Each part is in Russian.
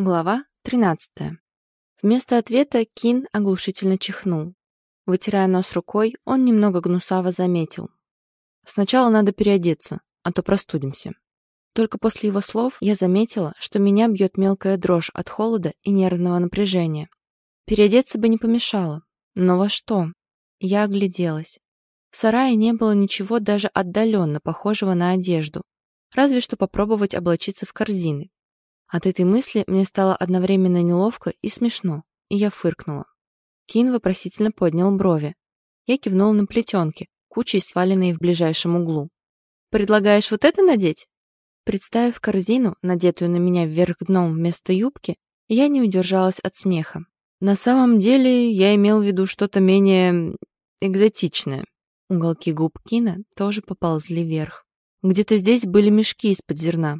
Глава 13. Вместо ответа Кин оглушительно чихнул. Вытирая нос рукой, он немного гнусаво заметил. «Сначала надо переодеться, а то простудимся». Только после его слов я заметила, что меня бьет мелкая дрожь от холода и нервного напряжения. Переодеться бы не помешало. Но во что? Я огляделась. В сарае не было ничего даже отдаленно похожего на одежду. Разве что попробовать облачиться в корзины, от этой мысли мне стало одновременно неловко и смешно, и я фыркнула. Кин вопросительно поднял брови. Я кивнула на плетенки, кучей сваленные в ближайшем углу. «Предлагаешь вот это надеть?» Представив корзину, надетую на меня вверх дном вместо юбки, я не удержалась от смеха. На самом деле я имел в виду что-то менее... экзотичное. Уголки губ Кина тоже поползли вверх. Где-то здесь были мешки из-под зерна,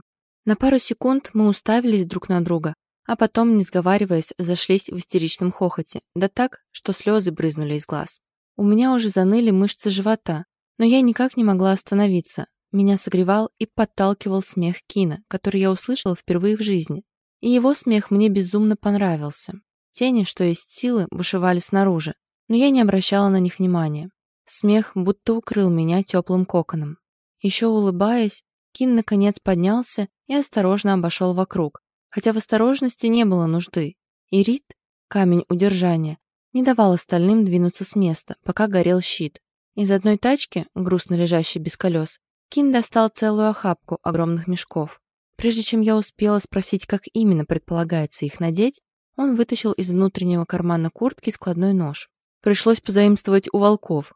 на пару секунд мы уставились друг на друга, а потом, не сговариваясь, зашлись в истеричном хохоте, да так, что слезы брызнули из глаз. У меня уже заныли мышцы живота, но я никак не могла остановиться. Меня согревал и подталкивал смех Кина, который я услышала впервые в жизни. И его смех мне безумно понравился. Тени, что есть силы, бушевали снаружи, но я не обращала на них внимания. Смех будто укрыл меня теплым коконом. Еще улыбаясь, Кин наконец поднялся и осторожно обошел вокруг, хотя в осторожности не было нужды. И Рит, камень удержания, не давал остальным двинуться с места, пока горел щит. Из одной тачки, грустно лежащей без колес, Кин достал целую охапку огромных мешков. Прежде чем я успела спросить, как именно предполагается их надеть, он вытащил из внутреннего кармана куртки складной нож. Пришлось позаимствовать у волков.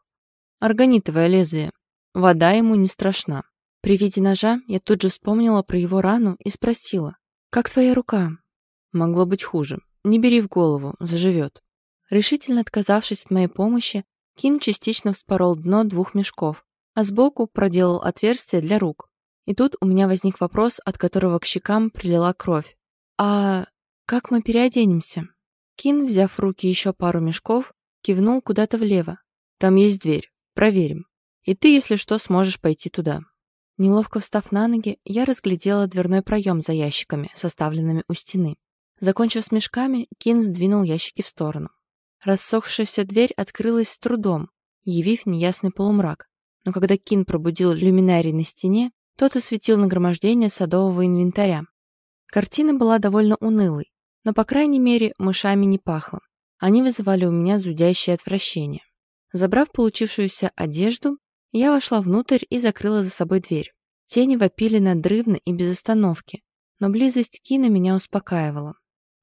Органитовое лезвие. Вода ему не страшна. При виде ножа я тут же вспомнила про его рану и спросила, «Как твоя рука?» Могло быть хуже. Не бери в голову, заживет. Решительно отказавшись от моей помощи, Кин частично вспорол дно двух мешков, а сбоку проделал отверстие для рук. И тут у меня возник вопрос, от которого к щекам прилила кровь. «А как мы переоденемся?» Кин, взяв в руки еще пару мешков, кивнул куда-то влево. «Там есть дверь. Проверим. И ты, если что, сможешь пойти туда». Неловко встав на ноги, я разглядела дверной проем за ящиками, составленными у стены. Закончив с мешками, Кин сдвинул ящики в сторону. Рассохшаяся дверь открылась с трудом, явив неясный полумрак. Но когда Кин пробудил люминарий на стене, тот осветил нагромождение садового инвентаря. Картина была довольно унылой, но, по крайней мере, мышами не пахло. Они вызывали у меня зудящее отвращение. Забрав получившуюся одежду, я вошла внутрь и закрыла за собой дверь. Тени вопили надрывно и без остановки, но близость Кина меня успокаивала.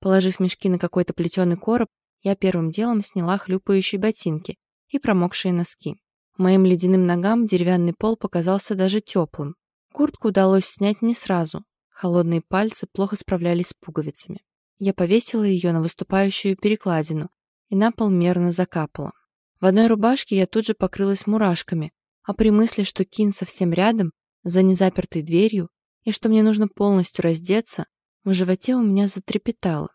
Положив мешки на какой-то плетеный короб, я первым делом сняла хлюпающие ботинки и промокшие носки. Моим ледяным ногам деревянный пол показался даже теплым. Куртку удалось снять не сразу. Холодные пальцы плохо справлялись с пуговицами. Я повесила ее на выступающую перекладину, и на пол мерно закапала. В одной рубашке я тут же покрылась мурашками, а при мысли, что Кин совсем рядом, за незапертой дверью, и что мне нужно полностью раздеться, в животе у меня затрепетало.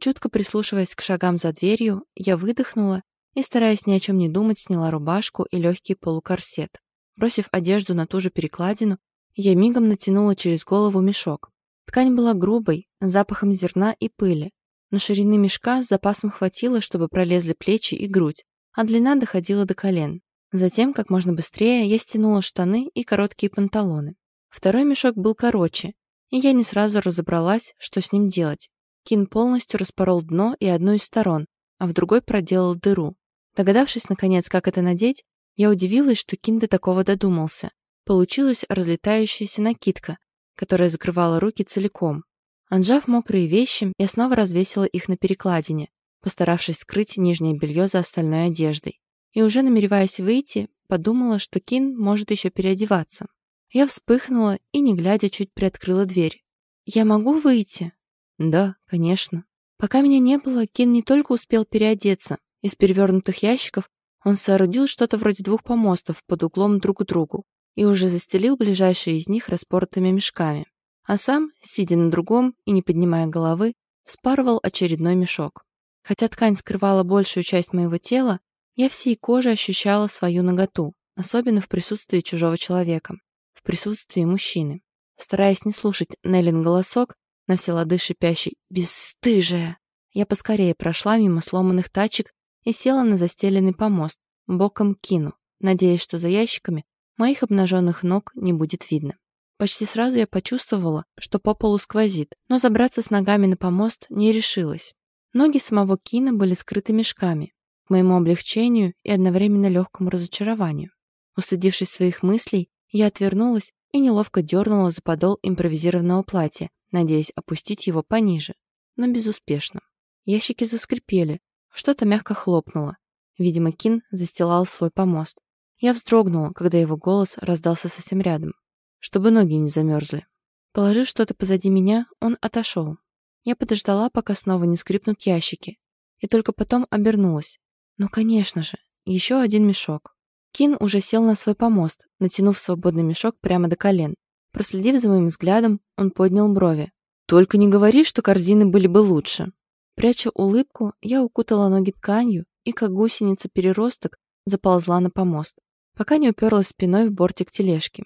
Чутко прислушиваясь к шагам за дверью, я выдохнула и, стараясь ни о чем не думать, сняла рубашку и легкий полукорсет. Бросив одежду на ту же перекладину, я мигом натянула через голову мешок. Ткань была грубой, с запахом зерна и пыли, но ширины мешка с запасом хватило, чтобы пролезли плечи и грудь, а длина доходила до колен. Затем, как можно быстрее, я стянула штаны и короткие панталоны. Второй мешок был короче, и я не сразу разобралась, что с ним делать. Кин полностью распорол дно и одну из сторон, а в другой проделал дыру. Догадавшись, наконец, как это надеть, я удивилась, что Кин до такого додумался. Получилась разлетающаяся накидка, которая закрывала руки целиком. Анжав мокрые вещи, я снова развесила их на перекладине, постаравшись скрыть нижнее белье за остальной одеждой и уже намереваясь выйти, подумала, что Кин может еще переодеваться. Я вспыхнула и, не глядя, чуть приоткрыла дверь. «Я могу выйти?» «Да, конечно». Пока меня не было, Кин не только успел переодеться. Из перевернутых ящиков он соорудил что-то вроде двух помостов под углом друг к другу и уже застелил ближайшие из них распоротыми мешками. А сам, сидя на другом и не поднимая головы, вспарывал очередной мешок. Хотя ткань скрывала большую часть моего тела, я всей кожей ощущала свою наготу, особенно в присутствии чужого человека, в присутствии мужчины. Стараясь не слушать Неллин голосок, на все лады шипящий «Бесстыжая!». Я поскорее прошла мимо сломанных тачек и села на застеленный помост, боком кину, надеясь, что за ящиками моих обнаженных ног не будет видно. Почти сразу я почувствовала, что по полу сквозит, но забраться с ногами на помост не решилась. Ноги самого Кина были скрыты мешками, к моему облегчению и одновременно легкому разочарованию. Устыдившись своих мыслей, я отвернулась и неловко дернула за подол импровизированного платья, надеясь опустить его пониже, но безуспешно. Ящики заскрипели, что-то мягко хлопнуло. Видимо, Кин застилал свой помост. Я вздрогнула, когда его голос раздался совсем рядом, чтобы ноги не замерзли. Положив что-то позади меня, он отошел. Я подождала, пока снова не скрипнут ящики, и только потом обернулась. Ну, конечно же, еще один мешок. Кин уже сел на свой помост, натянув свободный мешок прямо до колен. Проследив за моим взглядом, он поднял брови. «Только не говори, что корзины были бы лучше». Пряча улыбку, я укутала ноги тканью и, как гусеница-переросток, заползла на помост, пока не уперлась спиной в бортик тележки.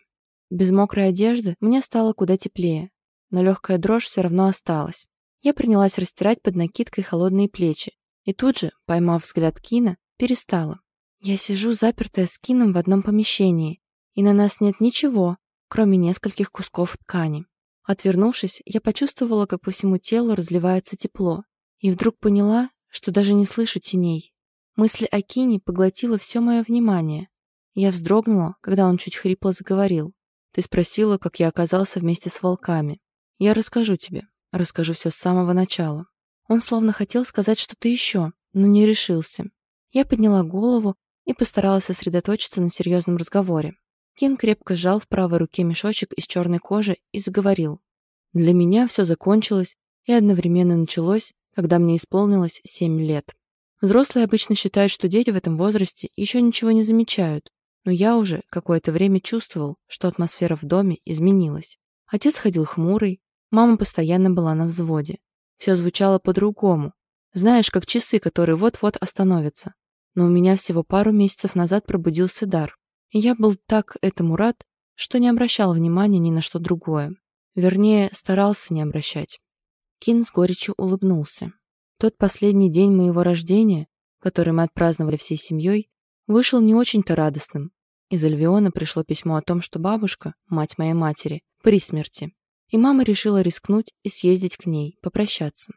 Без мокрой одежды мне стало куда теплее, но легкая дрожь все равно осталась. Я принялась растирать под накидкой холодные плечи и тут же, поймав взгляд Кина, перестала. Я сижу запертая с Кином в одном помещении, и на нас нет ничего, кроме нескольких кусков ткани. Отвернувшись, я почувствовала, как по всему телу разливается тепло, и вдруг поняла, что даже не слышу теней. Мысль о Кине поглотила все мое внимание. Я вздрогнула, когда он чуть хрипло заговорил. «Ты спросила, как я оказался вместе с волками. Я расскажу тебе. Расскажу все с самого начала. Он словно хотел сказать что-то еще, но не решился. Я подняла голову и постаралась сосредоточиться на серьезном разговоре. Кин крепко сжал в правой руке мешочек из черной кожи и заговорил. Для меня все закончилось и одновременно началось, когда мне исполнилось семь лет. Взрослые обычно считают, что дети в этом возрасте еще ничего не замечают, но я уже какое-то время чувствовал, что атмосфера в доме изменилась. Отец ходил хмурый, Мама постоянно была на взводе. Все звучало по-другому. Знаешь, как часы, которые вот-вот остановятся. Но у меня всего пару месяцев назад пробудился дар. И я был так этому рад, что не обращал внимания ни на что другое. Вернее, старался не обращать. Кин с горечью улыбнулся. Тот последний день моего рождения, который мы отпраздновали всей семьей, вышел не очень-то радостным. Из Альвиона пришло письмо о том, что бабушка, мать моей матери, при смерти и мама решила рискнуть и съездить к ней, попрощаться.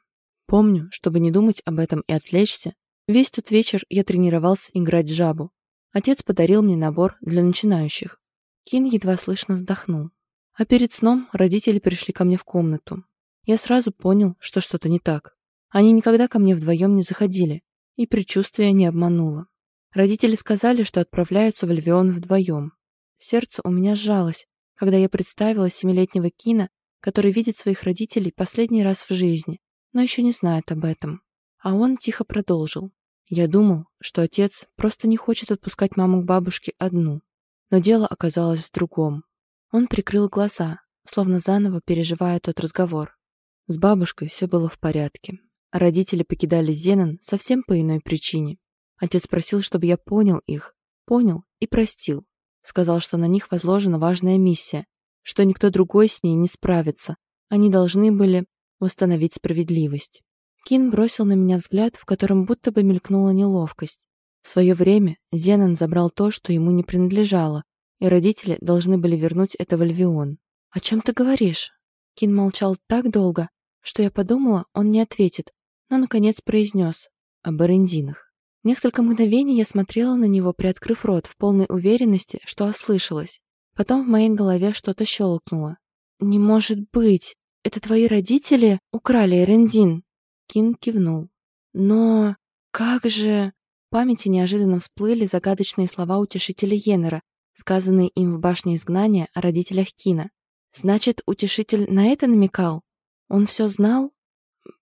Помню, чтобы не думать об этом и отвлечься, весь тот вечер я тренировался играть жабу. Отец подарил мне набор для начинающих. Кин едва слышно вздохнул. А перед сном родители пришли ко мне в комнату. Я сразу понял, что что-то не так. Они никогда ко мне вдвоем не заходили, и предчувствие не обмануло. Родители сказали, что отправляются в Альвион вдвоем. Сердце у меня сжалось, когда я представила семилетнего Кина который видит своих родителей последний раз в жизни, но еще не знает об этом. А он тихо продолжил. Я думал, что отец просто не хочет отпускать маму к бабушке одну. Но дело оказалось в другом. Он прикрыл глаза, словно заново переживая тот разговор. С бабушкой все было в порядке. Родители покидали Зенон совсем по иной причине. Отец просил, чтобы я понял их, понял и простил. Сказал, что на них возложена важная миссия, что никто другой с ней не справится. Они должны были восстановить справедливость. Кин бросил на меня взгляд, в котором будто бы мелькнула неловкость. В свое время Зенон забрал то, что ему не принадлежало, и родители должны были вернуть это в Альвион. «О чем ты говоришь?» Кин молчал так долго, что я подумала, он не ответит, но, наконец, произнес об Эрендинах. Несколько мгновений я смотрела на него, приоткрыв рот, в полной уверенности, что ослышалась. Потом в моей голове что-то щелкнуло. «Не может быть! Это твои родители украли Эрендин?» Кин кивнул. «Но как же...» В памяти неожиданно всплыли загадочные слова утешителя Йеннера, сказанные им в башне изгнания о родителях Кина. «Значит, утешитель на это намекал? Он все знал?»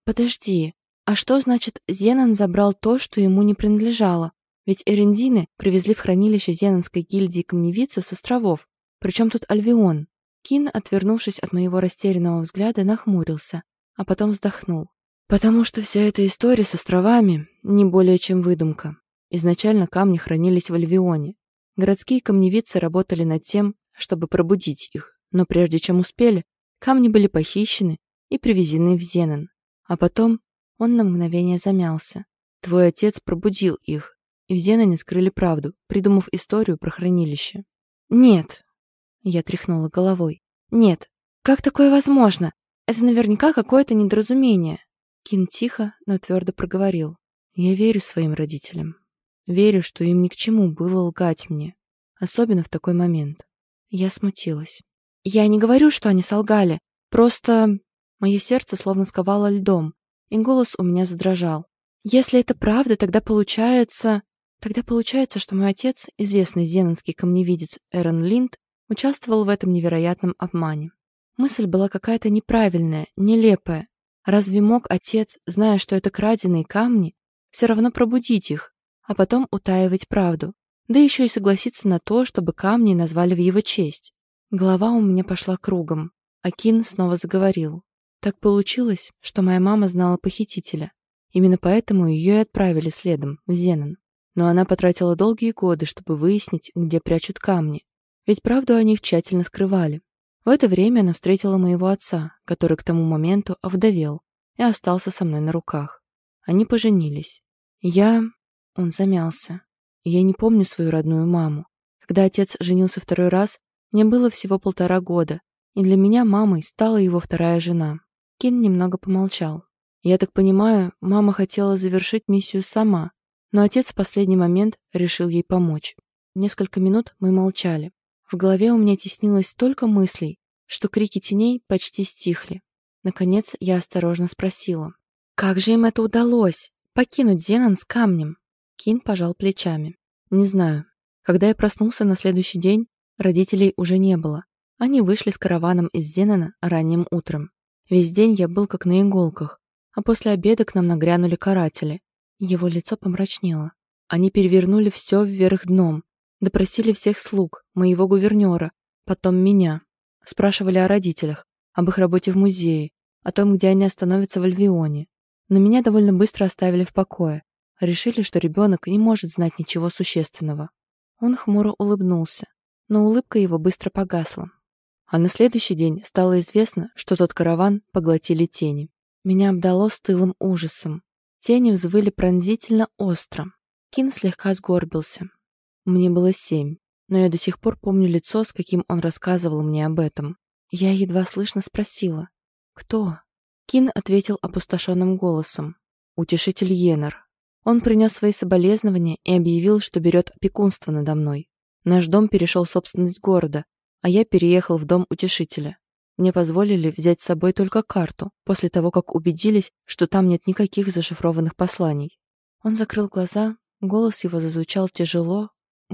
«Подожди, а что значит Зенон забрал то, что ему не принадлежало? Ведь Эрендины привезли в хранилище Зенонской гильдии камневицев с островов, причем тут Альвион? Кин, отвернувшись от моего растерянного взгляда, нахмурился, а потом вздохнул. Потому что вся эта история с островами не более чем выдумка. Изначально камни хранились в Альвионе. Городские камневицы работали над тем, чтобы пробудить их, но прежде чем успели, камни были похищены и привезены в Зенен. А потом он на мгновение замялся. Твой отец пробудил их, и в Зенене скрыли правду, придумав историю про хранилище. «Нет!» Я тряхнула головой. «Нет! Как такое возможно? Это наверняка какое-то недоразумение!» Кин тихо, но твердо проговорил. «Я верю своим родителям. Верю, что им ни к чему было лгать мне, особенно в такой момент». Я смутилась. «Я не говорю, что они солгали. Просто...» Мое сердце словно сковало льдом, и голос у меня задрожал. «Если это правда, тогда получается...» Тогда получается, что мой отец, известный зенонский камневидец Эрен Линд, участвовал в этом невероятном обмане. Мысль была какая-то неправильная, нелепая. Разве мог отец, зная, что это краденые камни, все равно пробудить их, а потом утаивать правду? Да еще и согласиться на то, чтобы камни назвали в его честь. Голова у меня пошла кругом. Акин снова заговорил. Так получилось, что моя мама знала похитителя. Именно поэтому ее и отправили следом, в Зенон но она потратила долгие годы, чтобы выяснить, где прячут камни, ведь правду о них тщательно скрывали. В это время она встретила моего отца, который к тому моменту овдовел и остался со мной на руках. Они поженились. Я... Он замялся. Я не помню свою родную маму. Когда отец женился второй раз, мне было всего полтора года, и для меня мамой стала его вторая жена. Кин немного помолчал. Я так понимаю, мама хотела завершить миссию сама, но отец в последний момент решил ей помочь. Несколько минут мы молчали. В голове у меня теснилось столько мыслей, что крики теней почти стихли. Наконец я осторожно спросила. «Как же им это удалось? Покинуть Зенон с камнем?» Кин пожал плечами. «Не знаю. Когда я проснулся на следующий день, родителей уже не было. Они вышли с караваном из Зенона ранним утром. Весь день я был как на иголках, а после обеда к нам нагрянули каратели. Его лицо помрачнело. Они перевернули все вверх дном, допросили всех слуг, моего гувернера, потом меня. Спрашивали о родителях, об их работе в музее, о том, где они остановятся в Альвионе. Но меня довольно быстро оставили в покое. Решили, что ребенок не может знать ничего существенного. Он хмуро улыбнулся, но улыбка его быстро погасла. А на следующий день стало известно, что тот караван поглотили тени. Меня обдало стылым ужасом. Тени взвыли пронзительно остро. Кин слегка сгорбился. Мне было семь, но я до сих пор помню лицо, с каким он рассказывал мне об этом. Я едва слышно спросила. «Кто?» Кин ответил опустошенным голосом. «Утешитель Йеннер. Он принес свои соболезнования и объявил, что берет опекунство надо мной. Наш дом перешел в собственность города, а я переехал в дом утешителя. Мне позволили взять с собой только карту, после того, как убедились, что там нет никаких зашифрованных посланий. Он закрыл глаза, голос его зазвучал тяжело,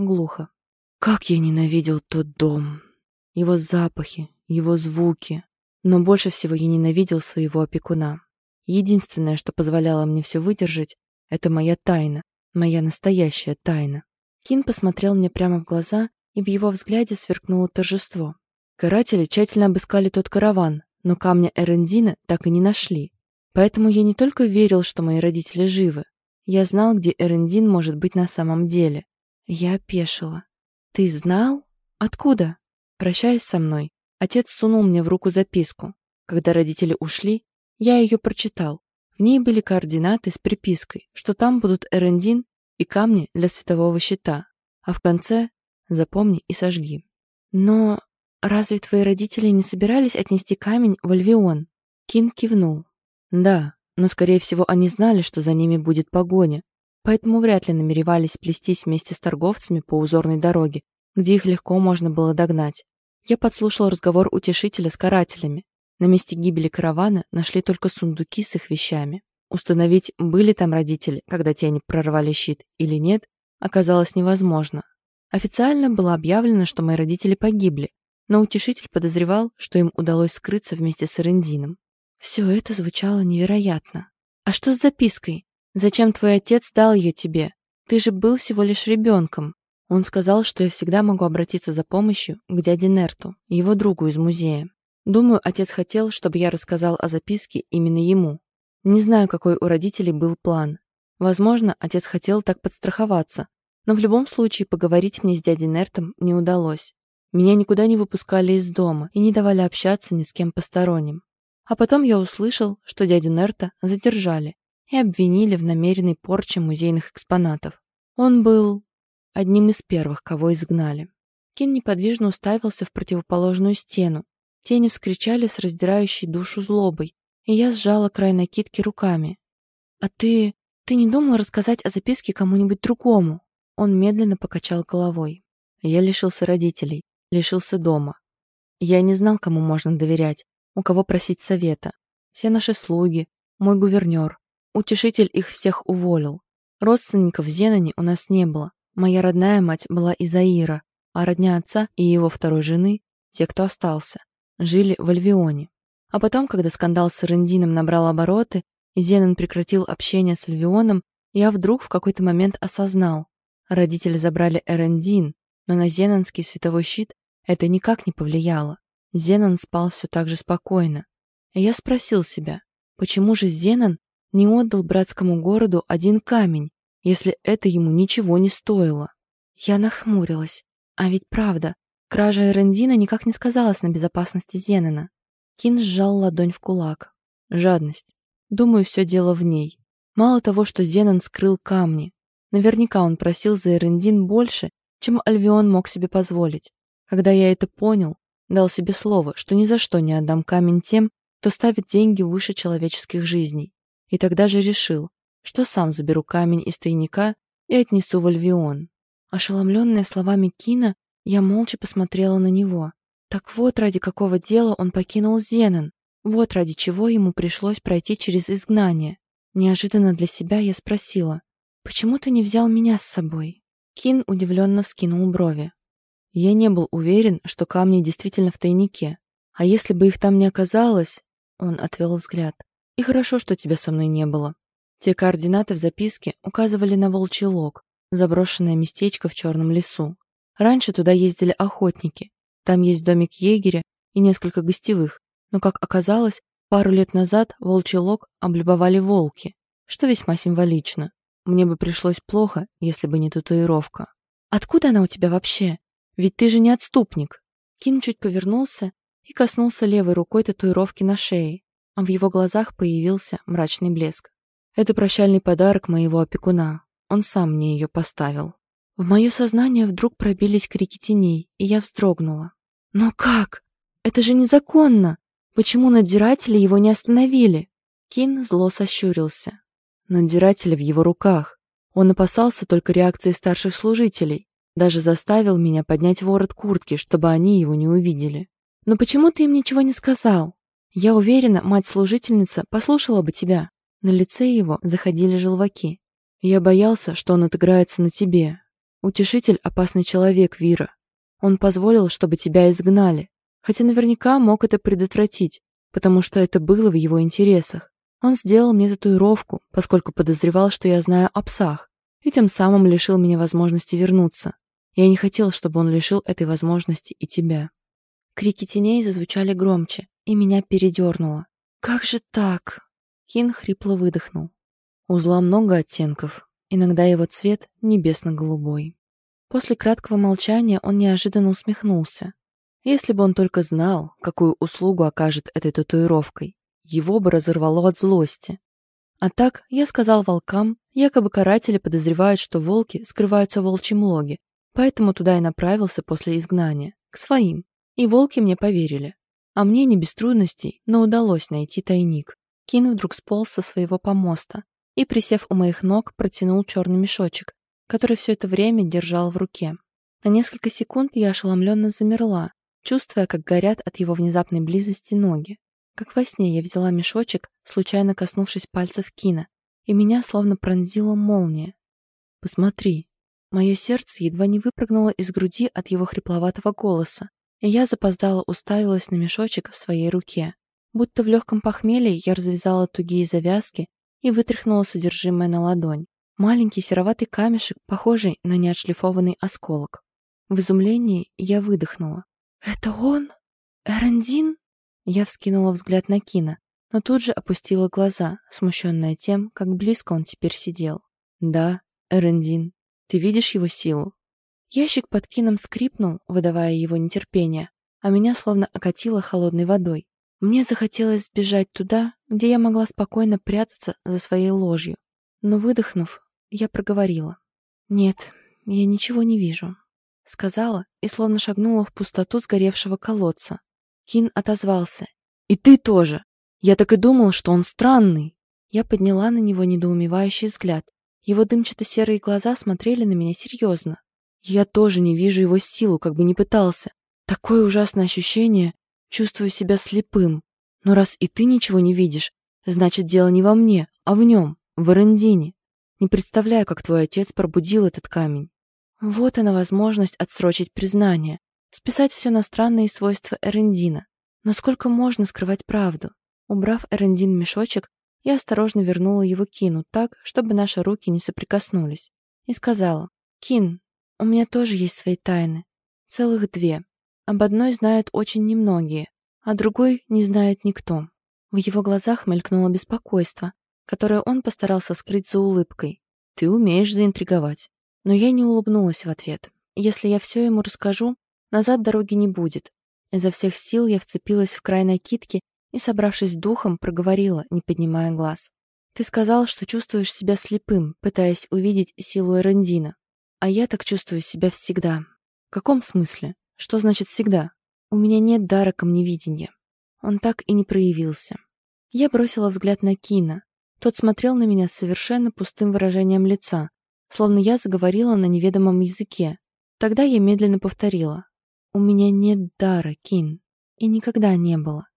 глухо. Как я ненавидел тот дом! Его запахи, его звуки. Но больше всего я ненавидел своего опекуна. Единственное, что позволяло мне все выдержать, это моя тайна, моя настоящая тайна. Кин посмотрел мне прямо в глаза, и в его взгляде сверкнуло торжество. Каратели тщательно обыскали тот караван, но камня Эрендина так и не нашли. Поэтому я не только верил, что мои родители живы, я знал, где Эрендин может быть на самом деле. Я опешила. «Ты знал? Откуда?» Прощаясь со мной, отец сунул мне в руку записку. Когда родители ушли, я ее прочитал. В ней были координаты с припиской, что там будут Эрендин и камни для светового щита, а в конце «Запомни и сожги». Но «Разве твои родители не собирались отнести камень в Альвион?» Кин кивнул. «Да, но, скорее всего, они знали, что за ними будет погоня, поэтому вряд ли намеревались плестись вместе с торговцами по узорной дороге, где их легко можно было догнать. Я подслушал разговор утешителя с карателями. На месте гибели каравана нашли только сундуки с их вещами. Установить, были там родители, когда тени прорвали щит или нет, оказалось невозможно. Официально было объявлено, что мои родители погибли, но утешитель подозревал, что им удалось скрыться вместе с Эрендином. Все это звучало невероятно. «А что с запиской? Зачем твой отец дал ее тебе? Ты же был всего лишь ребенком». Он сказал, что я всегда могу обратиться за помощью к дяде Нерту, его другу из музея. Думаю, отец хотел, чтобы я рассказал о записке именно ему. Не знаю, какой у родителей был план. Возможно, отец хотел так подстраховаться, но в любом случае поговорить мне с дядей Нертом не удалось. Меня никуда не выпускали из дома и не давали общаться ни с кем посторонним. А потом я услышал, что дядю Нерта задержали и обвинили в намеренной порче музейных экспонатов. Он был одним из первых, кого изгнали. Кин неподвижно уставился в противоположную стену. Тени вскричали с раздирающей душу злобой, и я сжала край накидки руками. «А ты... ты не думал рассказать о записке кому-нибудь другому?» Он медленно покачал головой. Я лишился родителей, лишился дома. Я не знал, кому можно доверять, у кого просить совета. Все наши слуги, мой гувернер, утешитель их всех уволил. Родственников в Зеноне у нас не было. Моя родная мать была из Аира, а родня отца и его второй жены, те, кто остался, жили в Альвионе. А потом, когда скандал с Рендином набрал обороты, и Зенон прекратил общение с Альвионом, я вдруг в какой-то момент осознал. Родители забрали Эрендин, но на Зенонский световой щит это никак не повлияло. Зенон спал все так же спокойно. И я спросил себя, почему же Зенон не отдал братскому городу один камень, если это ему ничего не стоило? Я нахмурилась. А ведь правда, кража Эрендина никак не сказалась на безопасности Зенона. Кин сжал ладонь в кулак. Жадность. Думаю, все дело в ней. Мало того, что Зенон скрыл камни. Наверняка он просил за Эрендин больше, чем Альвион мог себе позволить. Когда я это понял, дал себе слово, что ни за что не отдам камень тем, кто ставит деньги выше человеческих жизней. И тогда же решил, что сам заберу камень из тайника и отнесу в Альвион. Ошеломленная словами Кина, я молча посмотрела на него. Так вот ради какого дела он покинул Зенон, вот ради чего ему пришлось пройти через изгнание. Неожиданно для себя я спросила, «Почему ты не взял меня с собой?» Кин удивленно вскинул брови. Я не был уверен, что камни действительно в тайнике. А если бы их там не оказалось... Он отвел взгляд. И хорошо, что тебя со мной не было. Те координаты в записке указывали на волчий лог, заброшенное местечко в черном лесу. Раньше туда ездили охотники. Там есть домик егеря и несколько гостевых. Но, как оказалось, пару лет назад волчий лог облюбовали волки, что весьма символично. Мне бы пришлось плохо, если бы не татуировка. «Откуда она у тебя вообще?» Ведь ты же не отступник. Кин чуть повернулся и коснулся левой рукой татуировки на шее, а в его глазах появился мрачный блеск. Это прощальный подарок моего опекуна. Он сам мне ее поставил. В мое сознание вдруг пробились крики теней, и я вздрогнула. «Но как? Это же незаконно! Почему надзиратели его не остановили?» Кин зло сощурился. Надзиратели в его руках. Он опасался только реакции старших служителей, даже заставил меня поднять ворот куртки, чтобы они его не увидели. «Но почему ты им ничего не сказал? Я уверена, мать-служительница послушала бы тебя». На лице его заходили желваки. «Я боялся, что он отыграется на тебе. Утешитель — опасный человек, Вира. Он позволил, чтобы тебя изгнали, хотя наверняка мог это предотвратить, потому что это было в его интересах. Он сделал мне татуировку, поскольку подозревал, что я знаю о псах, и тем самым лишил меня возможности вернуться. Я не хотел, чтобы он лишил этой возможности и тебя. Крики теней зазвучали громче, и меня передернуло. «Как же так?» Хин хрипло выдохнул. Узла много оттенков, иногда его цвет небесно-голубой. После краткого молчания он неожиданно усмехнулся. Если бы он только знал, какую услугу окажет этой татуировкой, его бы разорвало от злости. А так, я сказал волкам, якобы каратели подозревают, что волки скрываются в волчьем логе, Поэтому туда и направился после изгнания, к своим. И волки мне поверили. А мне не без трудностей, но удалось найти тайник. Кин вдруг сполз со своего помоста и, присев у моих ног, протянул черный мешочек, который все это время держал в руке. На несколько секунд я ошеломленно замерла, чувствуя, как горят от его внезапной близости ноги. Как во сне я взяла мешочек, случайно коснувшись пальцев Кина, и меня словно пронзила молния. «Посмотри», Мое сердце едва не выпрыгнуло из груди от его хрипловатого голоса, я запоздало уставилась на мешочек в своей руке. Будто в легком похмелье я развязала тугие завязки и вытряхнула содержимое на ладонь. Маленький сероватый камешек, похожий на неотшлифованный осколок. В изумлении я выдохнула. «Это он? Эрендин?» Я вскинула взгляд на Кина, но тут же опустила глаза, смущенная тем, как близко он теперь сидел. «Да, Эрендин», ты видишь его силу?» Ящик под кином скрипнул, выдавая его нетерпение, а меня словно окатило холодной водой. Мне захотелось сбежать туда, где я могла спокойно прятаться за своей ложью. Но выдохнув, я проговорила. «Нет, я ничего не вижу», — сказала и словно шагнула в пустоту сгоревшего колодца. Кин отозвался. «И ты тоже! Я так и думал, что он странный!» Я подняла на него недоумевающий взгляд. Его дымчато-серые глаза смотрели на меня серьезно. Я тоже не вижу его силу, как бы ни пытался. Такое ужасное ощущение, чувствую себя слепым. Но раз и ты ничего не видишь, значит, дело не во мне, а в нем, в Эрендине. Не представляю, как твой отец пробудил этот камень. Вот она возможность отсрочить признание, списать все на странные свойства Эрендина. Но сколько можно скрывать правду? Убрав Эрендин мешочек, я осторожно вернула его Кину так, чтобы наши руки не соприкоснулись, и сказала, «Кин, у меня тоже есть свои тайны. Целых две. Об одной знают очень немногие, а другой не знает никто». В его глазах мелькнуло беспокойство, которое он постарался скрыть за улыбкой. «Ты умеешь заинтриговать». Но я не улыбнулась в ответ. Если я все ему расскажу, назад дороги не будет. Изо всех сил я вцепилась в край накидки и, собравшись духом, проговорила, не поднимая глаз. «Ты сказал, что чувствуешь себя слепым, пытаясь увидеть силу Эрендина. А я так чувствую себя всегда». «В каком смысле? Что значит «всегда»?» «У меня нет дара камневидения». Он так и не проявился. Я бросила взгляд на Кина. Тот смотрел на меня с совершенно пустым выражением лица, словно я заговорила на неведомом языке. Тогда я медленно повторила. «У меня нет дара, Кин. И никогда не было.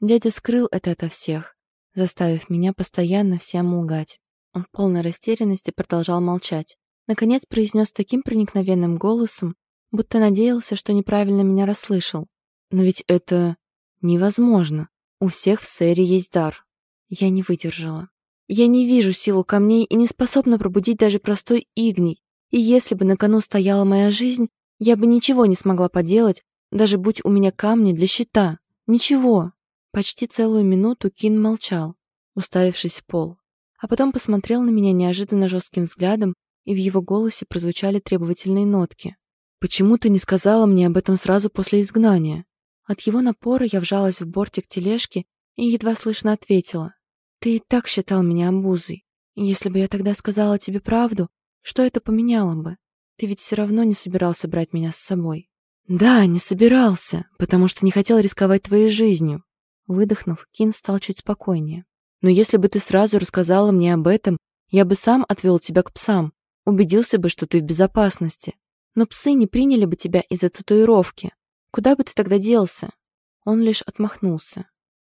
Дядя скрыл это ото всех, заставив меня постоянно всем лгать. Он в полной растерянности продолжал молчать. Наконец произнес таким проникновенным голосом, будто надеялся, что неправильно меня расслышал. «Но ведь это невозможно. У всех в Сэре есть дар». Я не выдержала. Я не вижу силу камней и не способна пробудить даже простой игний. И если бы на кону стояла моя жизнь, я бы ничего не смогла поделать, даже будь у меня камни для щита. Ничего. Почти целую минуту Кин молчал, уставившись в пол, а потом посмотрел на меня неожиданно жестким взглядом, и в его голосе прозвучали требовательные нотки. «Почему ты не сказала мне об этом сразу после изгнания?» От его напора я вжалась в бортик тележки и едва слышно ответила. «Ты и так считал меня обузой. Если бы я тогда сказала тебе правду, что это поменяло бы? Ты ведь все равно не собирался брать меня с собой». «Да, не собирался, потому что не хотел рисковать твоей жизнью. Выдохнув, Кин стал чуть спокойнее. «Но если бы ты сразу рассказала мне об этом, я бы сам отвел тебя к псам, убедился бы, что ты в безопасности. Но псы не приняли бы тебя из-за татуировки. Куда бы ты тогда делся?» Он лишь отмахнулся.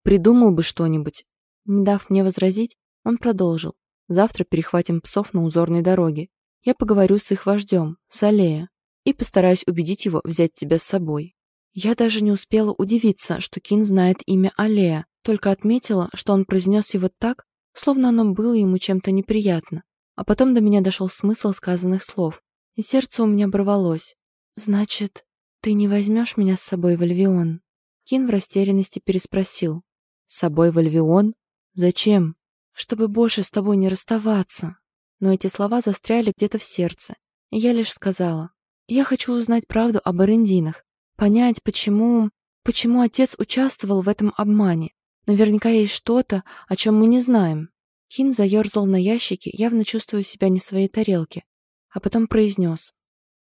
«Придумал бы что-нибудь». Не дав мне возразить, он продолжил. «Завтра перехватим псов на узорной дороге. Я поговорю с их вождем, с Аллея, и постараюсь убедить его взять тебя с собой. Я даже не успела удивиться, что Кин знает имя Алея, только отметила, что он произнес его так, словно оно было ему чем-то неприятно. А потом до меня дошел смысл сказанных слов, и сердце у меня оборвалось. «Значит, ты не возьмешь меня с собой в Альвион?» Кин в растерянности переспросил. «С собой в Альвион? Зачем?» «Чтобы больше с тобой не расставаться». Но эти слова застряли где-то в сердце, и я лишь сказала. «Я хочу узнать правду об Эрендинах, Понять, почему... Почему отец участвовал в этом обмане. Наверняка есть что-то, о чем мы не знаем. Кин заерзал на ящике, явно чувствуя себя не в своей тарелке, а потом произнес.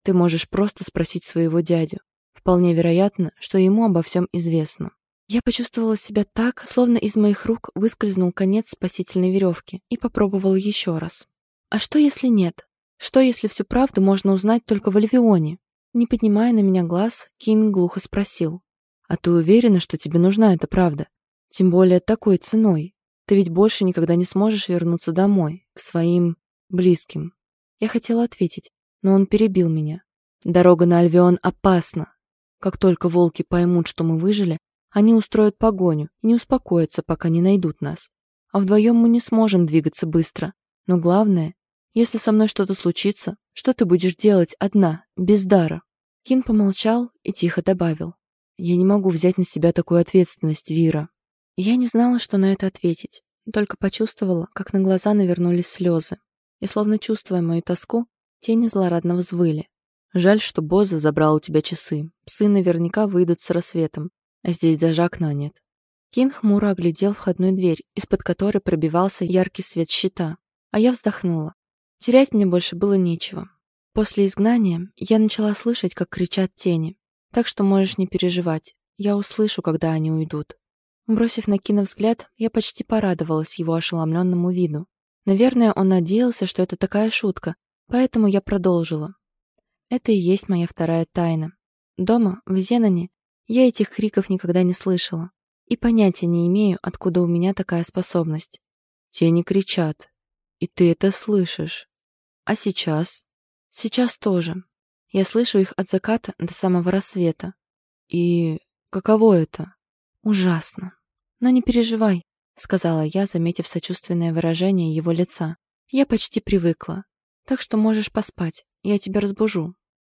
«Ты можешь просто спросить своего дядю. Вполне вероятно, что ему обо всем известно». Я почувствовала себя так, словно из моих рук выскользнул конец спасительной веревки, и попробовала еще раз. А что, если нет? Что, если всю правду можно узнать только в Альвионе? Не поднимая на меня глаз, Кин глухо спросил. «А ты уверена, что тебе нужна эта правда? Тем более такой ценой. Ты ведь больше никогда не сможешь вернуться домой, к своим близким». Я хотела ответить, но он перебил меня. «Дорога на Альвион опасна. Как только волки поймут, что мы выжили, они устроят погоню и не успокоятся, пока не найдут нас. А вдвоем мы не сможем двигаться быстро. Но главное, если со мной что-то случится, что ты будешь делать одна, без дара?» Кин помолчал и тихо добавил. «Я не могу взять на себя такую ответственность, Вира». Я не знала, что на это ответить, только почувствовала, как на глаза навернулись слезы. И, словно чувствуя мою тоску, тени злорадно взвыли. «Жаль, что Боза забрал у тебя часы. Псы наверняка выйдут с рассветом, а здесь даже окна нет». Кин хмуро оглядел входную дверь, из-под которой пробивался яркий свет щита. А я вздохнула. Терять мне больше было нечего. После изгнания я начала слышать, как кричат тени. Так что можешь не переживать. Я услышу, когда они уйдут. Бросив на Кина взгляд, я почти порадовалась его ошеломленному виду. Наверное, он надеялся, что это такая шутка, поэтому я продолжила. Это и есть моя вторая тайна. Дома, в Зеноне, я этих криков никогда не слышала. И понятия не имею, откуда у меня такая способность. Тени кричат. И ты это слышишь. А сейчас? Сейчас тоже. Я слышу их от заката до самого рассвета. И каково это? Ужасно. Но не переживай, сказала я, заметив сочувственное выражение его лица. Я почти привыкла. Так что можешь поспать. Я тебя разбужу.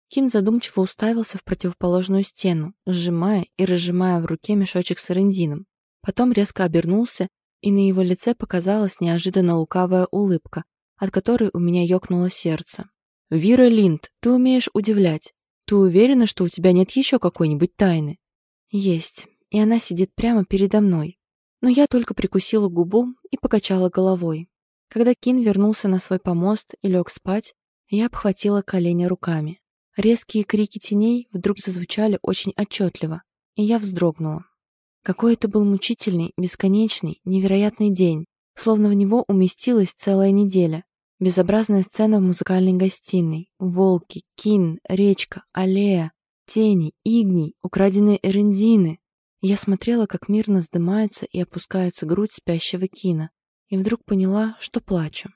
Кин задумчиво уставился в противоположную стену, сжимая и разжимая в руке мешочек с арендином. Потом резко обернулся, и на его лице показалась неожиданно лукавая улыбка, от которой у меня ёкнуло сердце. «Вира Линд, ты умеешь удивлять. Ты уверена, что у тебя нет еще какой-нибудь тайны?» «Есть, и она сидит прямо передо мной». Но я только прикусила губу и покачала головой. Когда Кин вернулся на свой помост и лег спать, я обхватила колени руками. Резкие крики теней вдруг зазвучали очень отчетливо, и я вздрогнула. Какой это был мучительный, бесконечный, невероятный день, словно в него уместилась целая неделя. Безобразная сцена в музыкальной гостиной, волки, кин, речка, аллея, тени, игни, украденные эрендины. Я смотрела, как мирно вздымается и опускается грудь спящего кина, и вдруг поняла, что плачу.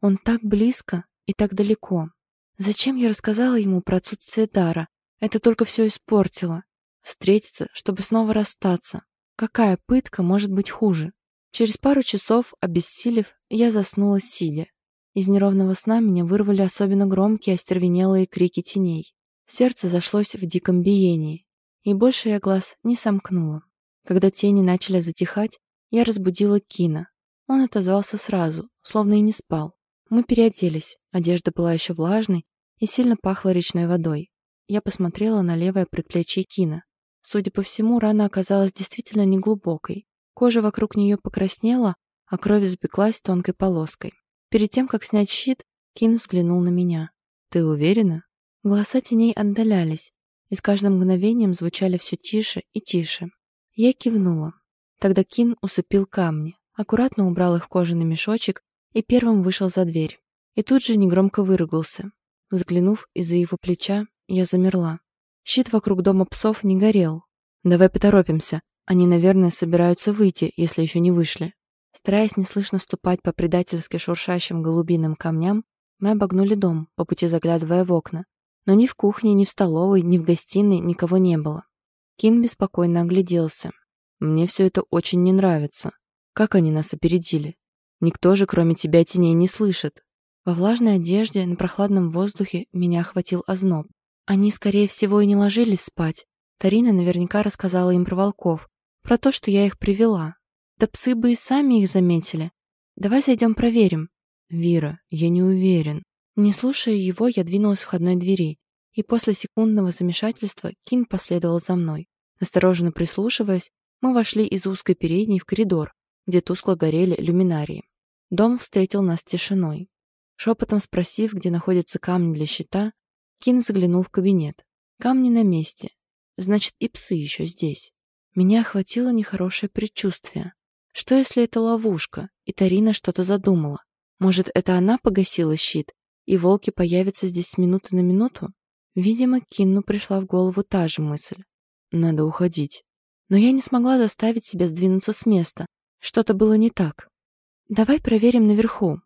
Он так близко и так далеко. Зачем я рассказала ему про отсутствие дара? Это только все испортило. Встретиться, чтобы снова расстаться. Какая пытка может быть хуже? Через пару часов, обессилев, я заснула сидя. Из неровного сна меня вырвали особенно громкие остервенелые крики теней. Сердце зашлось в диком биении. И больше я глаз не сомкнула. Когда тени начали затихать, я разбудила Кина. Он отозвался сразу, словно и не спал. Мы переоделись, одежда была еще влажной и сильно пахла речной водой. Я посмотрела на левое предплечье Кина. Судя по всему, рана оказалась действительно неглубокой. Кожа вокруг нее покраснела, а кровь запеклась тонкой полоской. Перед тем, как снять щит, Кин взглянул на меня. «Ты уверена?» Голоса теней отдалялись, и с каждым мгновением звучали все тише и тише. Я кивнула. Тогда Кин усыпил камни, аккуратно убрал их в кожаный мешочек и первым вышел за дверь. И тут же негромко выругался. Взглянув из-за его плеча, я замерла. Щит вокруг дома псов не горел. «Давай поторопимся. Они, наверное, собираются выйти, если еще не вышли». Стараясь неслышно ступать по предательски шуршащим голубиным камням, мы обогнули дом, по пути заглядывая в окна. Но ни в кухне, ни в столовой, ни в гостиной никого не было. Кин беспокойно огляделся. «Мне все это очень не нравится. Как они нас опередили? Никто же, кроме тебя, теней не слышит. Во влажной одежде, на прохладном воздухе меня охватил озноб. Они, скорее всего, и не ложились спать. Тарина наверняка рассказала им про волков, про то, что я их привела. Да псы бы и сами их заметили. Давай зайдем проверим. Вира, я не уверен. Не слушая его, я двинулась к входной двери, и после секундного замешательства Кин последовал за мной. Осторожно прислушиваясь, мы вошли из узкой передней в коридор, где тускло горели люминарии. Дом встретил нас тишиной. Шепотом спросив, где находятся камни для щита, Кин заглянул в кабинет. Камни на месте. Значит, и псы еще здесь. Меня охватило нехорошее предчувствие. Что, если это ловушка, и Тарина что-то задумала? Может, это она погасила щит, и волки появятся здесь с минуты на минуту? Видимо, Кинну пришла в голову та же мысль. Надо уходить. Но я не смогла заставить себя сдвинуться с места, что-то было не так. «Давай проверим наверху».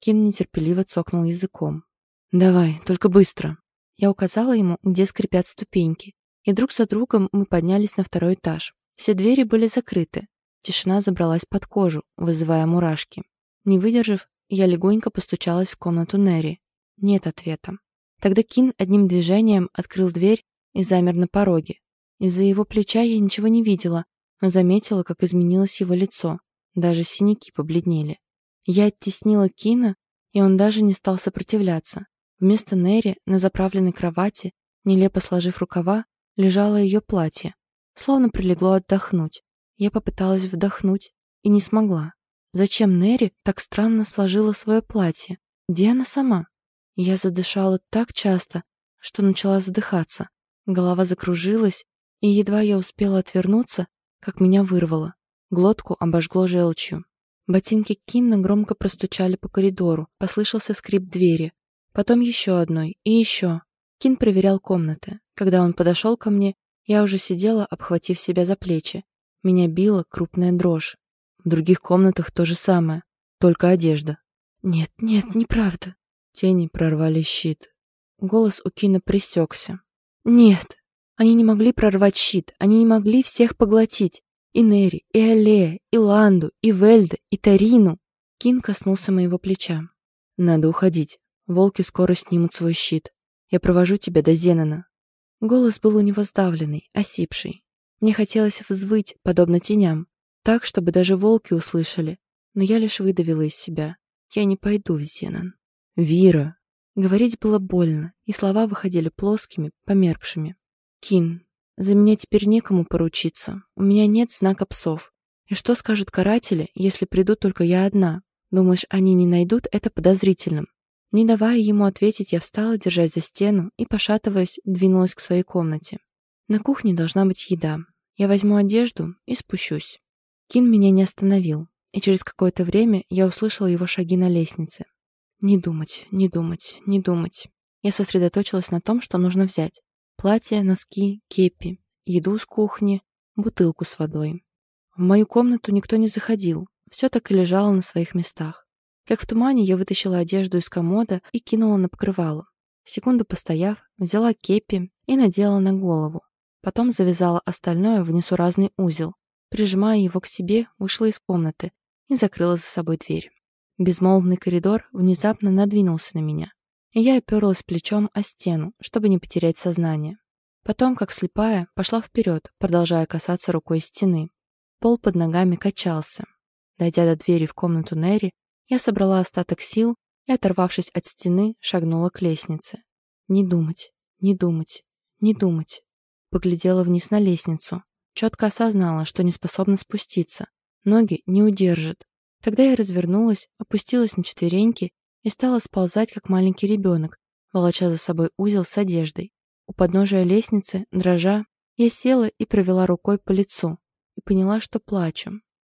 Кин нетерпеливо цокнул языком. «Давай, только быстро». Я указала ему, где скрипят ступеньки, и друг за другом мы поднялись на второй этаж. Все двери были закрыты. Тишина забралась под кожу, вызывая мурашки. Не выдержав, я легонько постучалась в комнату Нерри. Нет ответа. Тогда Кин одним движением открыл дверь и замер на пороге. Из-за его плеча я ничего не видела, но заметила, как изменилось его лицо. Даже синяки побледнели. Я оттеснила Кина, и он даже не стал сопротивляться. Вместо Нери на заправленной кровати, нелепо сложив рукава, лежало ее платье. Словно прилегло отдохнуть. Я попыталась вдохнуть и не смогла. Зачем Нери так странно сложила свое платье? Где она сама? Я задышала так часто, что начала задыхаться. Голова закружилась, и едва я успела отвернуться, как меня вырвало. Глотку обожгло желчью. Ботинки Кинна громко простучали по коридору, послышался скрип двери. Потом еще одной и еще. Кин проверял комнаты. Когда он подошел ко мне, я уже сидела, обхватив себя за плечи. Меня била крупная дрожь. В других комнатах то же самое, только одежда. «Нет, нет, неправда». Тени прорвали щит. Голос у Кина пресекся. «Нет, они не могли прорвать щит, они не могли всех поглотить. И Нери, и Аллея, и Ланду, и Вельда, и Тарину». Кин коснулся моего плеча. «Надо уходить. Волки скоро снимут свой щит. Я провожу тебя до Зенона». Голос был у него сдавленный, осипший. Мне хотелось взвыть, подобно теням, так, чтобы даже волки услышали, но я лишь выдавила из себя. Я не пойду в Зенон. «Вира!» Говорить было больно, и слова выходили плоскими, померкшими. «Кин, за меня теперь некому поручиться. У меня нет знака псов. И что скажут каратели, если приду только я одна? Думаешь, они не найдут это подозрительным?» Не давая ему ответить, я встала, держась за стену, и, пошатываясь, двинулась к своей комнате. На кухне должна быть еда. Я возьму одежду и спущусь. Кин меня не остановил, и через какое-то время я услышала его шаги на лестнице. Не думать, не думать, не думать. Я сосредоточилась на том, что нужно взять. Платье, носки, кепи, еду с кухни, бутылку с водой. В мою комнату никто не заходил, все так и лежало на своих местах. Как в тумане я вытащила одежду из комода и кинула на покрывало. Секунду постояв, взяла кепи и надела на голову. Потом завязала остальное в несуразный узел, Прижимая его к себе, вышла из комнаты и закрыла за собой дверь. Безмолвный коридор внезапно надвинулся на меня, и я оперлась плечом о стену, чтобы не потерять сознание. Потом, как слепая, пошла вперед, продолжая касаться рукой стены. Пол под ногами качался. Дойдя до двери в комнату Нерри, я собрала остаток сил и, оторвавшись от стены, шагнула к лестнице. Не думать, не думать, не думать. Поглядела вниз на лестницу. Четко осознала, что не способна спуститься. Ноги не удержат. Тогда я развернулась, опустилась на четвереньки и стала сползать, как маленький ребенок, волоча за собой узел с одеждой. У подножия лестницы, дрожа, я села и провела рукой по лицу и поняла, что плачу.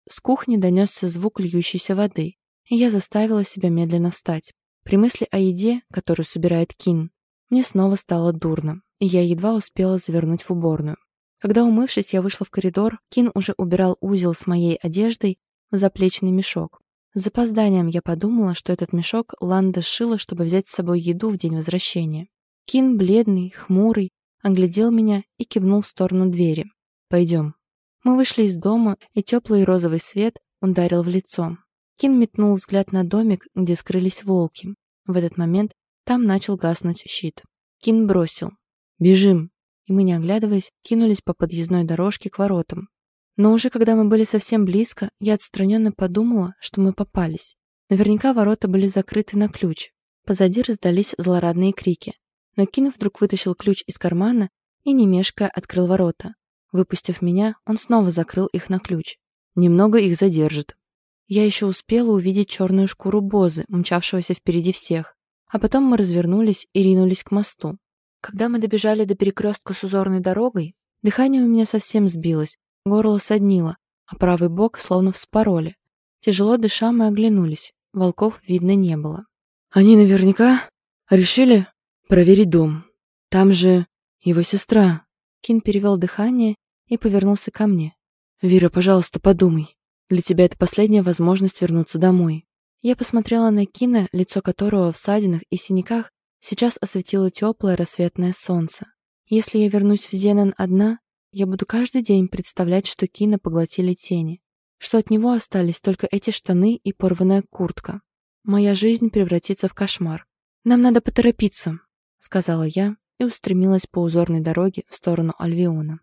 С кухни донесся звук льющейся воды, и я заставила себя медленно встать. При мысли о еде, которую собирает Кин, мне снова стало дурно, и я едва успела завернуть в уборную. Когда, умывшись, я вышла в коридор, Кин уже убирал узел с моей одеждой в заплечный мешок. С запозданием я подумала, что этот мешок Ланда сшила, чтобы взять с собой еду в день возвращения. Кин, бледный, хмурый, оглядел меня и кивнул в сторону двери. «Пойдем». Мы вышли из дома, и теплый розовый свет ударил в лицо. Кин метнул взгляд на домик, где скрылись волки. В этот момент там начал гаснуть щит. Кин бросил. «Бежим!» И мы, не оглядываясь, кинулись по подъездной дорожке к воротам. Но уже когда мы были совсем близко, я отстраненно подумала, что мы попались. Наверняка ворота были закрыты на ключ. Позади раздались злорадные крики. Но Кин вдруг вытащил ключ из кармана и, не мешкая, открыл ворота. Выпустив меня, он снова закрыл их на ключ. Немного их задержит. Я еще успела увидеть черную шкуру Бозы, мчавшегося впереди всех. А потом мы развернулись и ринулись к мосту. Когда мы добежали до перекрестка с узорной дорогой, дыхание у меня совсем сбилось, горло соднило, а правый бок словно вспороли. Тяжело дыша мы оглянулись, волков видно не было. «Они наверняка решили проверить дом. Там же его сестра». Кин перевел дыхание и повернулся ко мне. «Вира, пожалуйста, подумай. Для тебя это последняя возможность вернуться домой». Я посмотрела на Кина, лицо которого в садинах и синяках Сейчас осветило теплое рассветное солнце. Если я вернусь в Зенон одна, я буду каждый день представлять, что Кина поглотили тени, что от него остались только эти штаны и порванная куртка. Моя жизнь превратится в кошмар. «Нам надо поторопиться», — сказала я и устремилась по узорной дороге в сторону Альвиона.